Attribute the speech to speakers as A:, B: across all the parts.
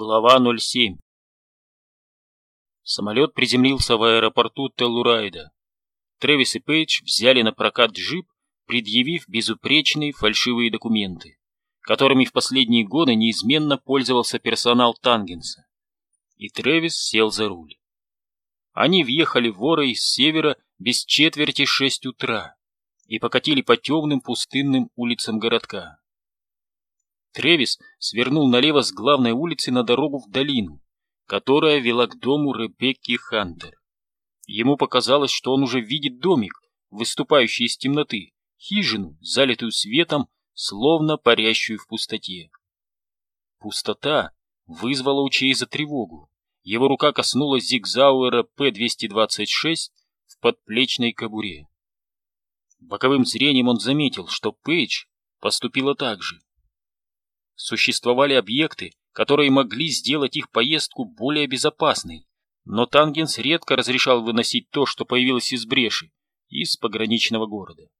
A: Глава 07 Самолет приземлился в аэропорту Теллурайда. Трэвис и Пейдж взяли на прокат джип, предъявив безупречные фальшивые документы, которыми в последние годы неизменно пользовался персонал Тангенса. И Трэвис сел за руль. Они въехали в Орой с севера без четверти шесть утра и покатили по темным пустынным улицам городка. Тревис свернул налево с главной улицы на дорогу в долину, которая вела к дому Ребекки Хантер. Ему показалось, что он уже видит домик, выступающий из темноты, хижину, залитую светом, словно парящую в пустоте. Пустота вызвала у Чейза тревогу. Его рука коснулась Зигзауэра П-226 в подплечной кобуре. Боковым зрением он заметил, что Пейдж поступила так же. Существовали объекты, которые могли сделать их поездку более безопасной, но Тангенс редко разрешал выносить то, что появилось из бреши, из пограничного города.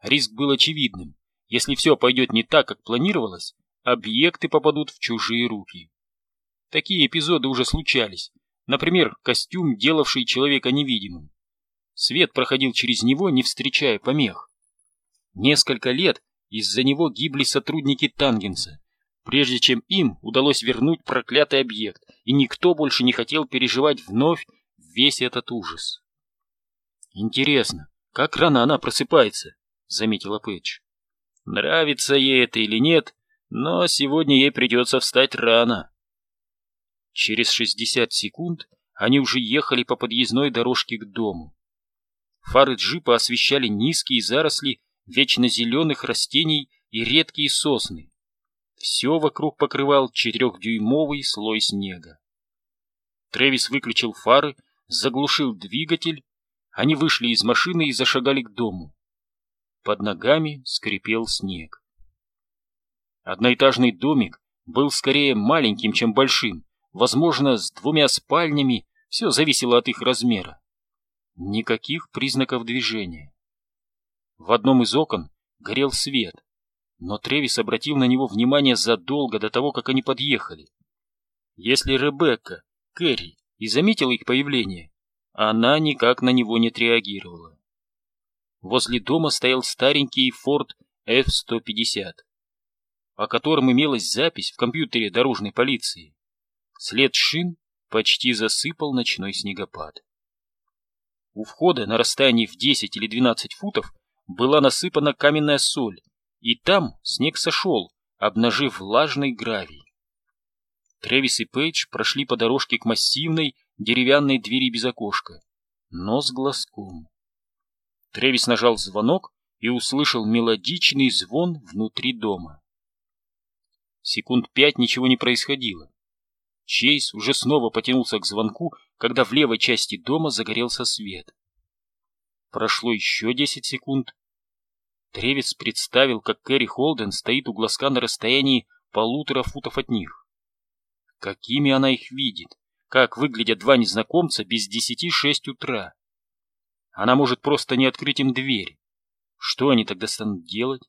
A: Риск был очевидным. Если все пойдет не так, как планировалось, объекты попадут в чужие руки. Такие эпизоды уже случались. Например, костюм, делавший человека невидимым. Свет проходил через него, не встречая помех. Несколько лет из-за него гибли сотрудники Тангенса, прежде чем им удалось вернуть проклятый объект, и никто больше не хотел переживать вновь весь этот ужас. «Интересно, как рано она просыпается?» — заметила Пэтч. «Нравится ей это или нет, но сегодня ей придется встать рано». Через шестьдесят секунд они уже ехали по подъездной дорожке к дому. Фары джипа освещали низкие заросли вечно растений и редкие сосны. Все вокруг покрывал четырехдюймовый слой снега. Трэвис выключил фары, заглушил двигатель. Они вышли из машины и зашагали к дому. Под ногами скрипел снег. Одноэтажный домик был скорее маленьким, чем большим, возможно, с двумя спальнями, все зависело от их размера. Никаких признаков движения. В одном из окон горел свет, но Тревис обратил на него внимание задолго до того, как они подъехали. Если Ребекка, Кэрри и заметила их появление, она никак на него не отреагировала. Возле дома стоял старенький Ford F-150, о котором имелась запись в компьютере дорожной полиции. След шин почти засыпал ночной снегопад. У входа на расстоянии в 10 или 12 футов была насыпана каменная соль, и там снег сошел, обнажив влажный гравий. Тревис и Пейдж прошли по дорожке к массивной деревянной двери без окошка, но с глазком. Тревис нажал звонок и услышал мелодичный звон внутри дома. Секунд пять ничего не происходило. Чейз уже снова потянулся к звонку, когда в левой части дома загорелся свет. Прошло еще десять секунд. Тревис представил, как Кэрри Холден стоит у глазка на расстоянии полутора футов от них. Какими она их видит? Как выглядят два незнакомца без десяти шесть утра? Она может просто не открыть им дверь. Что они тогда станут делать?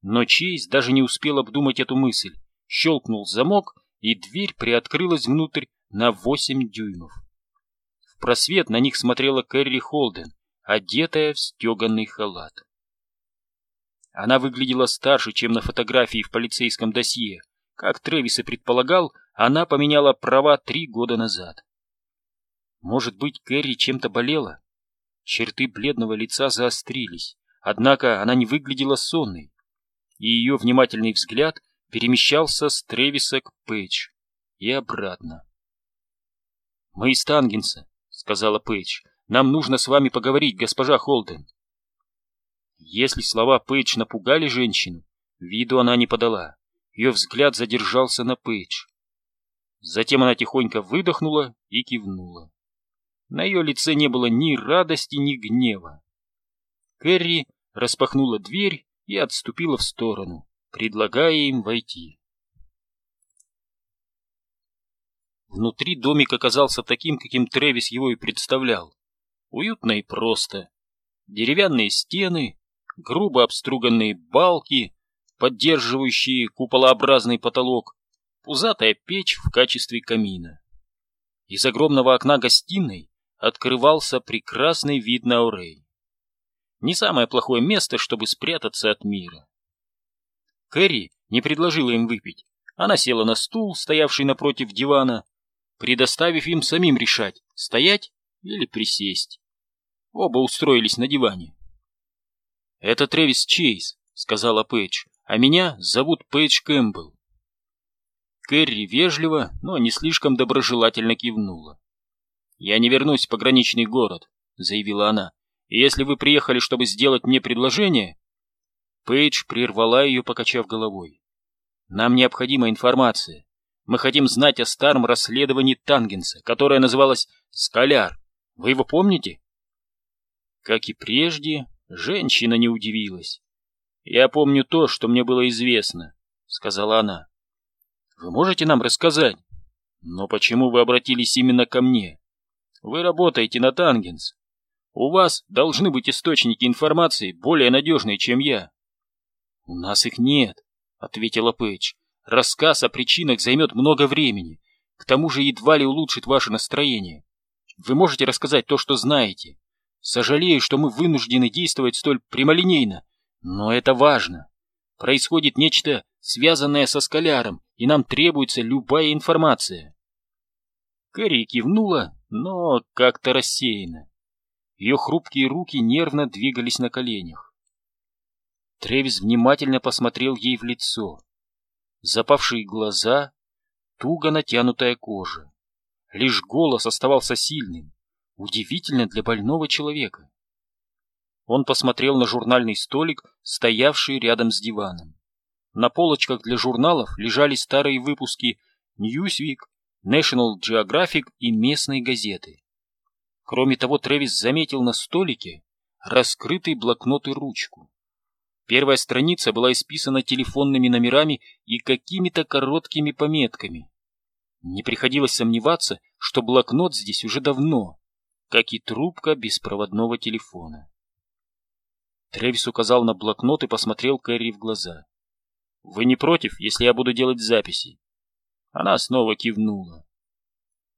A: Но Чейз даже не успел обдумать эту мысль. Щелкнул замок, и дверь приоткрылась внутрь на восемь дюймов. В просвет на них смотрела Кэрри Холден, одетая в стеганный халат. Она выглядела старше, чем на фотографии в полицейском досье. Как Трэвис и предполагал, она поменяла права три года назад. Может быть, Кэрри чем-то болела? Черты бледного лица заострились, однако она не выглядела сонной, и ее внимательный взгляд перемещался с Трэвиса к Пейдж и обратно. «Мы из Тангенса», — сказала Пейдж. «Нам нужно с вами поговорить, госпожа Холден». Если слова Пейдж напугали женщину, виду она не подала. Ее взгляд задержался на Пейдж. Затем она тихонько выдохнула и кивнула. На ее лице не было ни радости, ни гнева. Кэрри распахнула дверь и отступила в сторону, предлагая им войти. Внутри домик оказался таким, каким Трэвис его и представлял. Уютно и просто. Деревянные стены, грубо обструганные балки, поддерживающие куполообразный потолок, пузатая печь в качестве камина. Из огромного окна гостиной открывался прекрасный вид на Орей. Не самое плохое место, чтобы спрятаться от мира. Кэрри не предложила им выпить. Она села на стул, стоявший напротив дивана, предоставив им самим решать, стоять или присесть. Оба устроились на диване. «Это Трэвис Чейз», — сказала Пейдж, — «а меня зовут Пейдж Кэмпбелл». Кэрри вежливо, но не слишком доброжелательно кивнула. «Я не вернусь в пограничный город», — заявила она. «И если вы приехали, чтобы сделать мне предложение...» Пейдж прервала ее, покачав головой. «Нам необходима информация. Мы хотим знать о старом расследовании Тангенса, которое называлось «Скаляр». Вы его помните?» Как и прежде, женщина не удивилась. «Я помню то, что мне было известно», — сказала она. «Вы можете нам рассказать? Но почему вы обратились именно ко мне? Вы работаете на Тангенс. У вас должны быть источники информации более надежные, чем я». «У нас их нет», — ответила Пейдж. «Рассказ о причинах займет много времени. К тому же едва ли улучшит ваше настроение. Вы можете рассказать то, что знаете. Сожалею, что мы вынуждены действовать столь прямолинейно, но это важно. Происходит нечто, связанное со скаляром, и нам требуется любая информация. Кэрри кивнула, но как-то рассеянно. Ее хрупкие руки нервно двигались на коленях. Тревис внимательно посмотрел ей в лицо. Запавшие глаза, туго натянутая кожа. Лишь голос оставался сильным. Удивительно для больного человека. Он посмотрел на журнальный столик, стоявший рядом с диваном. На полочках для журналов лежали старые выпуски Newsweek, National Geographic и местные газеты. Кроме того, Трэвис заметил на столике раскрытый блокнот и ручку. Первая страница была исписана телефонными номерами и какими-то короткими пометками. Не приходилось сомневаться, что блокнот здесь уже давно как и трубка беспроводного телефона. Тревис указал на блокнот и посмотрел Кэрри в глаза. «Вы не против, если я буду делать записи?» Она снова кивнула.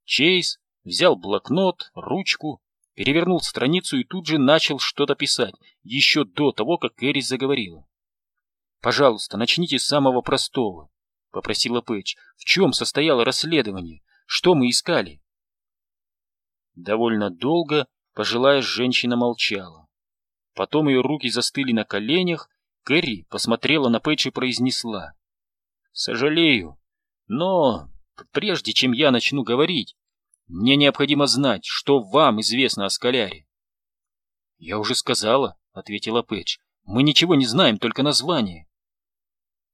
A: Чейз взял блокнот, ручку, перевернул страницу и тут же начал что-то писать, еще до того, как Кэрри заговорила. «Пожалуйста, начните с самого простого», — попросила Пэтч. «В чем состояло расследование? Что мы искали?» Довольно долго пожилая женщина молчала. Потом ее руки застыли на коленях, Кэрри посмотрела на Пэтч и произнесла. «Сожалею, но прежде чем я начну говорить, мне необходимо знать, что вам известно о Скаляре». «Я уже сказала», — ответила Пэтч. «Мы ничего не знаем, только название».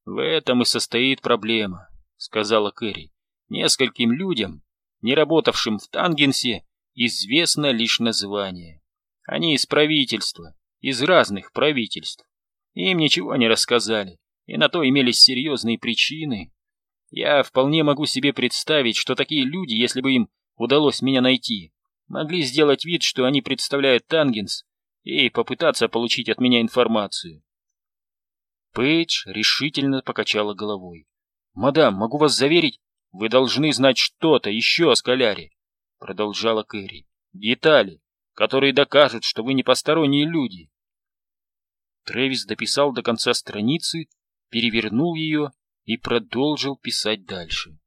A: «В этом и состоит проблема», — сказала Кэрри. «Нескольким людям, не работавшим в Тангенсе, известно лишь название. Они из правительства, из разных правительств. Им ничего не рассказали, и на то имелись серьезные причины. Я вполне могу себе представить, что такие люди, если бы им удалось меня найти, могли сделать вид, что они представляют Тангенс, и попытаться получить от меня информацию. Пейдж решительно покачала головой. «Мадам, могу вас заверить, вы должны знать что-то еще о Скаляре продолжала Кэрри. Детали, которые докажут, что вы не посторонние люди. Трэвис дописал до конца страницы, перевернул ее и продолжил писать дальше.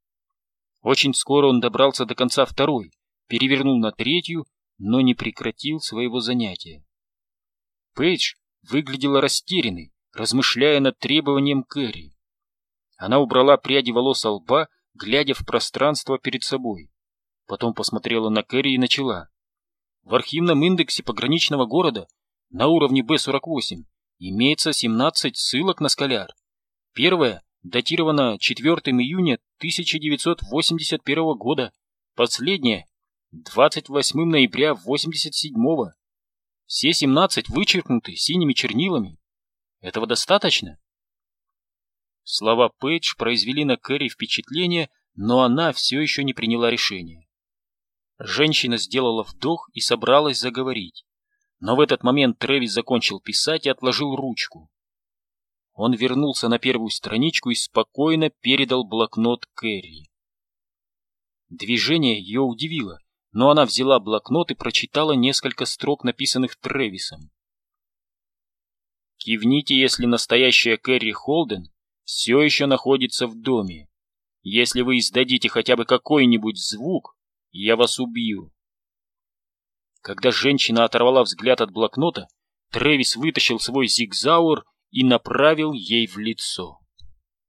A: Очень скоро он добрался до конца второй, перевернул на третью, но не прекратил своего занятия. Пейдж выглядела растерянной, размышляя над требованием Кэрри. Она убрала пряди волос со лба, глядя в пространство перед собой. Потом посмотрела на Кэрри и начала. В архивном индексе пограничного города на уровне Б-48 имеется 17 ссылок на скаляр. Первая датирована 4 июня 1981 года, последняя 28 ноября 87 -го. Все 17 вычеркнуты синими чернилами. Этого достаточно? Слова Пейдж произвели на Кэрри впечатление, но она все еще не приняла решение. Женщина сделала вдох и собралась заговорить. Но в этот момент Трэвис закончил писать и отложил ручку. Он вернулся на первую страничку и спокойно передал блокнот Кэрри. Движение ее удивило, но она взяла блокнот и прочитала несколько строк, написанных Тревисом. «Кивните, если настоящая Кэрри Холден все еще находится в доме. Если вы издадите хотя бы какой-нибудь звук, я вас убью». Когда женщина оторвала взгляд от блокнота, Трэвис вытащил свой зигзауэр и направил ей в лицо.